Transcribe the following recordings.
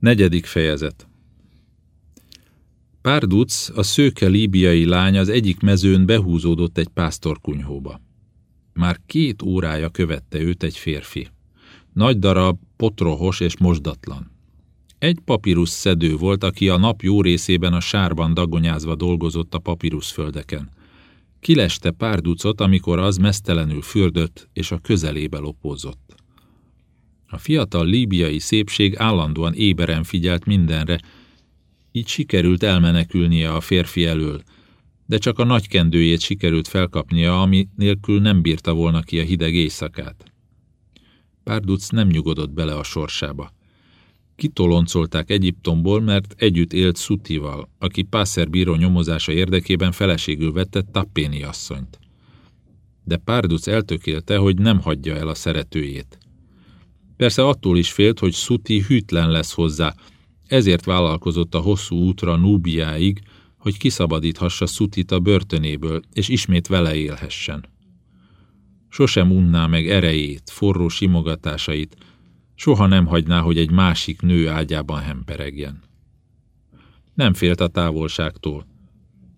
Negyedik fejezet Párduc, a szőke líbiai lány az egyik mezőn behúzódott egy pásztorkunyhóba. Már két órája követte őt egy férfi. Nagy darab, potrohos és mosdatlan. Egy papírus szedő volt, aki a nap jó részében a sárban dagonyázva dolgozott a papíruszföldeken. Kileste párducot, amikor az mesztelenül fürdött és a közelébe lopózott. A fiatal líbiai szépség állandóan éberen figyelt mindenre, így sikerült elmenekülnie a férfi elől, de csak a nagy kendőjét sikerült felkapnia, ami nélkül nem bírta volna ki a hideg éjszakát. Párduc nem nyugodott bele a sorsába. Kitoloncolták Egyiptomból, mert együtt élt Szutival, aki Pászer bíró nyomozása érdekében feleségül vette Tappéni asszonyt. De Párduc eltökélte, hogy nem hagyja el a szeretőjét. Persze attól is félt, hogy Szuti hűtlen lesz hozzá, ezért vállalkozott a hosszú útra Núbiáig, hogy kiszabadíthassa Szutit a börtönéből, és ismét vele élhessen. Sosem unná meg erejét, forró simogatásait, soha nem hagyná, hogy egy másik nő ágyában hemperegjen. Nem félt a távolságtól.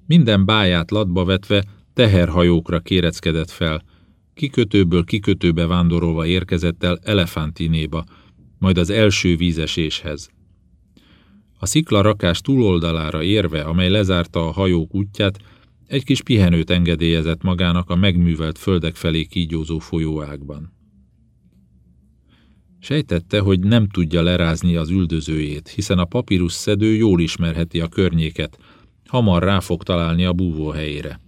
Minden báját latba vetve teherhajókra kéreckedett fel, kikötőből kikötőbe vándorolva érkezett el Elefántinéba, majd az első vízeséshez. A sziklarakás túloldalára érve, amely lezárta a hajók útját, egy kis pihenőt engedélyezett magának a megművelt földek felé kígyózó folyóágban. Sejtette, hogy nem tudja lerázni az üldözőjét, hiszen a papírus szedő jól ismerheti a környéket, hamar rá fog találni a búvóhelyére.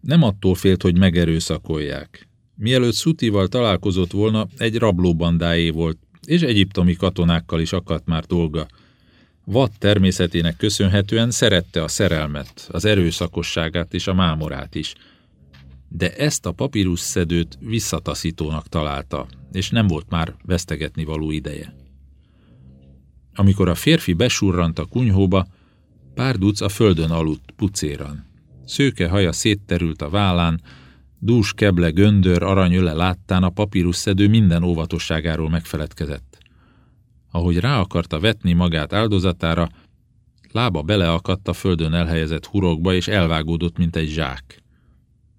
Nem attól félt, hogy megerőszakolják. Mielőtt Szutival találkozott volna, egy rablóbandáé volt, és egyiptomi katonákkal is akadt már dolga. Vad természetének köszönhetően szerette a szerelmet, az erőszakosságát és a mámorát is. De ezt a papírusszedőt visszataszítónak találta, és nem volt már vesztegetni való ideje. Amikor a férfi besurrant a kunyhóba, Párduc a földön aludt pucéran. Szőke haja szétterült a vállán, dús keble göndör aranyöle láttán a papírusszedő minden óvatosságáról megfeledkezett. Ahogy rá akarta vetni magát áldozatára, lába beleakadt a földön elhelyezett hurokba, és elvágódott, mint egy zsák.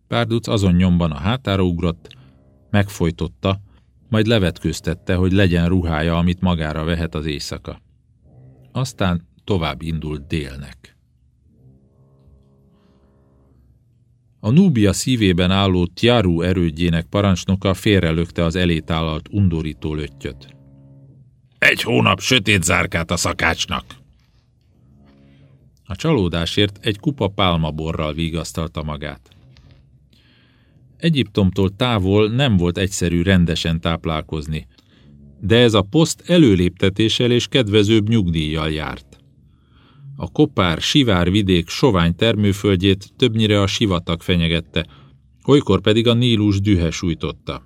Párduc azon nyomban a hátára ugrott, megfojtotta, majd levetkőztette, hogy legyen ruhája, amit magára vehet az éjszaka. Aztán tovább indult délnek. A Núbia szívében álló Tiaru erődjének parancsnoka félrelökte az elétállalt undorító löttyöt. Egy hónap sötét zárkát a szakácsnak! A csalódásért egy kupa pálmaborral vigasztalta magát. Egyiptomtól távol nem volt egyszerű rendesen táplálkozni, de ez a poszt előléptetéssel és kedvezőbb nyugdíjjal járt. A kopár, sivár vidék sovány termőföldjét többnyire a sivatag fenyegette, olykor pedig a Nílus dühe sújtotta.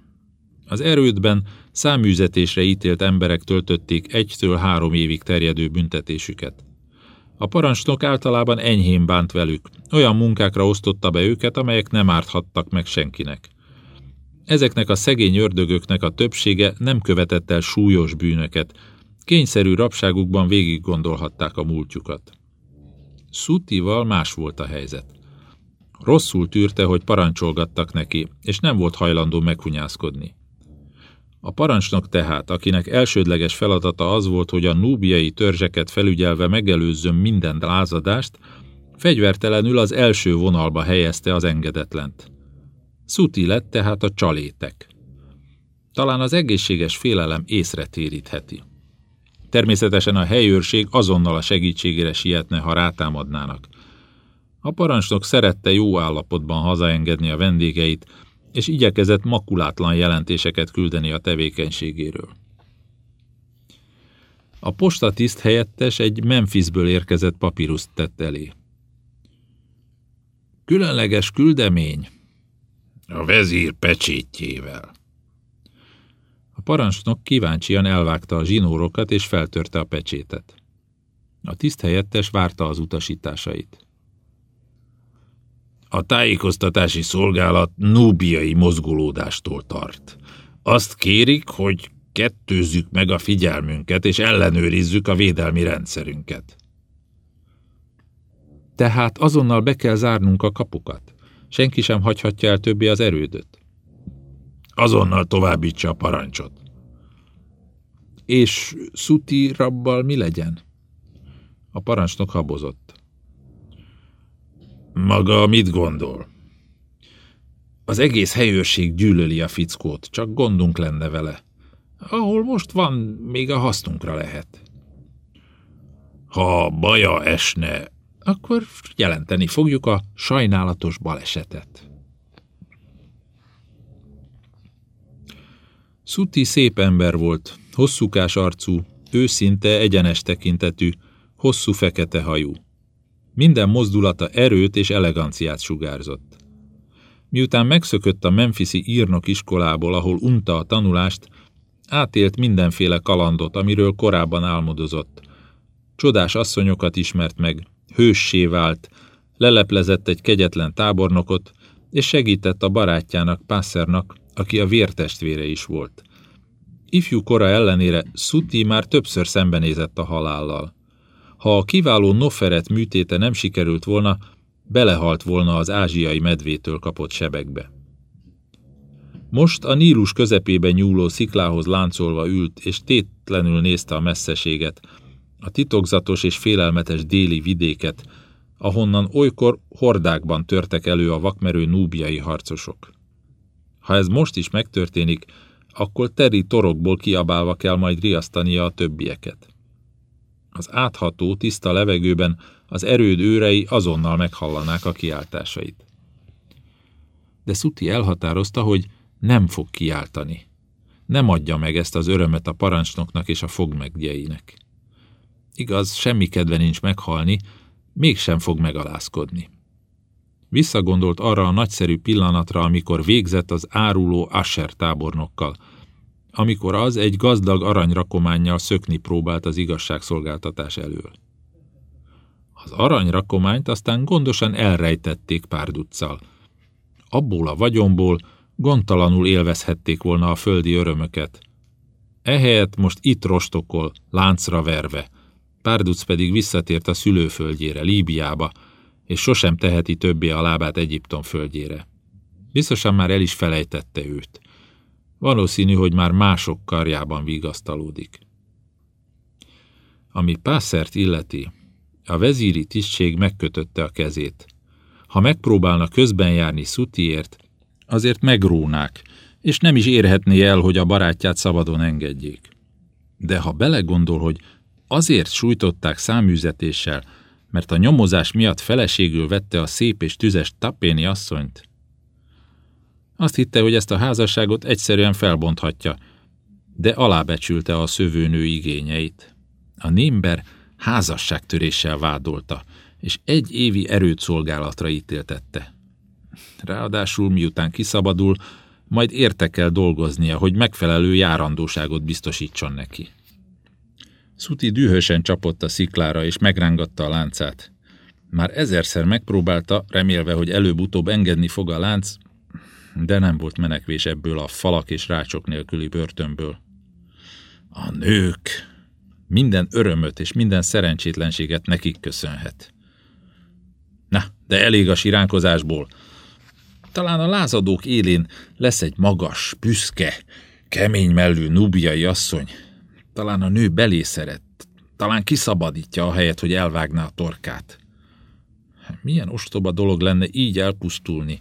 Az erődben száműzetésre ítélt emberek töltötték egytől három évig terjedő büntetésüket. A parancsnok általában enyhén bánt velük, olyan munkákra osztotta be őket, amelyek nem árthattak meg senkinek. Ezeknek a szegény ördögöknek a többsége nem követett el súlyos bűnöket, kényszerű rabságukban végig gondolhatták a múltjukat. Szutival más volt a helyzet. Rosszul tűrte, hogy parancsolgattak neki, és nem volt hajlandó meghunyászkodni. A parancsnok tehát, akinek elsődleges feladata az volt, hogy a núbiai törzseket felügyelve megelőzzön minden lázadást, fegyvertelenül az első vonalba helyezte az engedetlent. Szuti lett tehát a csalétek. Talán az egészséges félelem észre térítheti. Természetesen a helyőrség azonnal a segítségére sietne, ha rátámadnának. A parancsnok szerette jó állapotban hazaengedni a vendégeit, és igyekezett makulátlan jelentéseket küldeni a tevékenységéről. A postatiszt helyettes egy Memphisből érkezett papíruszt tett elé. Különleges küldemény. A vezír pecsétjével. A parancsnok kíváncsian elvágta a zsinórokat és feltörte a pecsétet. A tiszt helyettes várta az utasításait. A tájékoztatási szolgálat núbiai mozgolódástól tart. Azt kérik, hogy kettőzzük meg a figyelmünket, és ellenőrizzük a védelmi rendszerünket. Tehát azonnal be kell zárnunk a kapukat. Senki sem hagyhatja el többé az erődöt. Azonnal továbbítsa a parancsot. És Szuti rabbal mi legyen? A parancsnok habozott. Maga mit gondol? Az egész helyőrség gyűlöli a fickót, csak gondunk lenne vele. Ahol most van, még a hasznunkra lehet. Ha baja esne, akkor jelenteni fogjuk a sajnálatos balesetet. Szuti szép ember volt, hosszúkás arcú, őszinte, egyenes tekintetű, hosszú fekete hajú. Minden mozdulata erőt és eleganciát sugárzott. Miután megszökött a Memphisi írnok iskolából, ahol unta a tanulást, átélt mindenféle kalandot, amiről korábban álmodozott. Csodás asszonyokat ismert meg, hőssé vált, leleplezett egy kegyetlen tábornokot, és segített a barátjának, Passernak, aki a vértestvére is volt. Ifjú kora ellenére Suti már többször szembenézett a halállal. Ha a kiváló Noferet műtéte nem sikerült volna, belehalt volna az ázsiai medvétől kapott sebekbe. Most a Nílus közepében nyúló sziklához láncolva ült, és tétlenül nézte a messzeséget, a titokzatos és félelmetes déli vidéket, ahonnan olykor hordákban törtek elő a vakmerő núbiai harcosok. Ha ez most is megtörténik, akkor teri torokból kiabálva kell majd riasztania a többieket. Az átható, tiszta levegőben az erőd őrei azonnal meghallanák a kiáltásait. De Szuti elhatározta, hogy nem fog kiáltani. Nem adja meg ezt az örömet a parancsnoknak és a fogmegdjeinek. Igaz, semmi kedve nincs meghalni, mégsem fog megalázkodni. Visszagondolt arra a nagyszerű pillanatra, amikor végzett az áruló Asher tábornokkal, amikor az egy gazdag aranyrakományjal szökni próbált az igazságszolgáltatás elől. Az aranyrakományt aztán gondosan elrejtették párduccal. Abból a vagyomból gondtalanul élvezhették volna a földi örömöket. Ehelyett most itt rostokol, láncra verve, Párduc pedig visszatért a szülőföldjére, Líbiába, és sosem teheti többé a lábát Egyiptom földjére. Biztosan már el is felejtette őt. Valószínű, hogy már mások karjában vigasztalódik. Ami Pászert illeti, a vezíri tisztség megkötötte a kezét. Ha megpróbálna közben járni Szutiért, azért megrónák, és nem is érhetné el, hogy a barátját szabadon engedjék. De ha belegondol, hogy azért sújtották száműzetéssel, mert a nyomozás miatt feleségül vette a szép és tüzes Tapéni asszonyt. Azt hitte, hogy ezt a házasságot egyszerűen felbonthatja, de alábecsülte a szövőnő igényeit. A Nimber házasságtöréssel vádolta, és egy évi erőt szolgálatra ítéltette. Ráadásul miután kiszabadul, majd érte kell dolgoznia, hogy megfelelő járandóságot biztosítson neki. Szuti dühösen csapott a sziklára, és megrángatta a láncát. Már ezerszer megpróbálta, remélve, hogy előbb-utóbb engedni fog a lánc, de nem volt menekvés ebből a falak és rácsok nélküli börtönből. A nők minden örömöt és minden szerencsétlenséget nekik köszönhet. Na, de elég a siránkozásból. Talán a lázadók élén lesz egy magas, büszke, kemény mellű nubiai asszony, talán a nő belé szeret, talán kiszabadítja a helyet, hogy elvágná a torkát. Milyen ostoba dolog lenne így elpusztulni,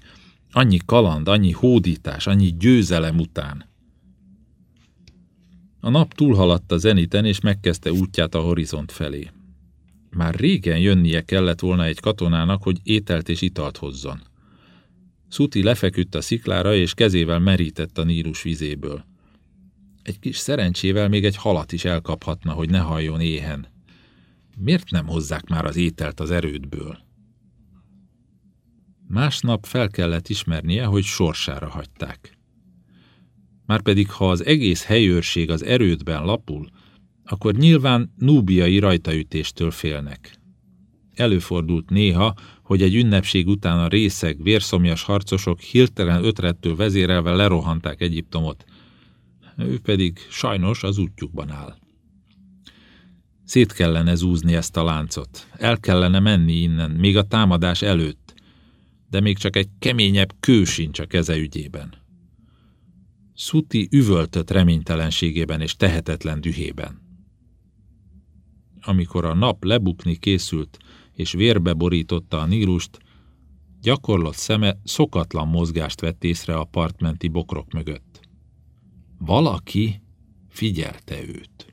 annyi kaland, annyi hódítás, annyi győzelem után. A nap túlhaladt a zeniten, és megkezdte útját a horizont felé. Már régen jönnie kellett volna egy katonának, hogy ételt és italt hozzon. Szuti lefeküdt a sziklára, és kezével merített a nírus vizéből. Egy kis szerencsével még egy halat is elkaphatna, hogy ne halljon éhen. Miért nem hozzák már az ételt az erődből? Másnap fel kellett ismernie, hogy sorsára hagyták. Márpedig, ha az egész helyőrség az erődben lapul, akkor nyilván núbiai rajtaütéstől félnek. Előfordult néha, hogy egy ünnepség után a részeg, vérszomjas harcosok hirtelen ötrettől vezérelve lerohanták Egyiptomot, ő pedig sajnos az útjukban áll. Szét kellene zúzni ezt a láncot, el kellene menni innen, még a támadás előtt, de még csak egy keményebb kő sincs a keze ügyében. Szuti üvöltött reménytelenségében és tehetetlen dühében. Amikor a nap lebukni készült, és vérbe borította a nírust, gyakorlott szeme szokatlan mozgást vett észre a partmenti bokrok mögött. Valaki figyelte őt.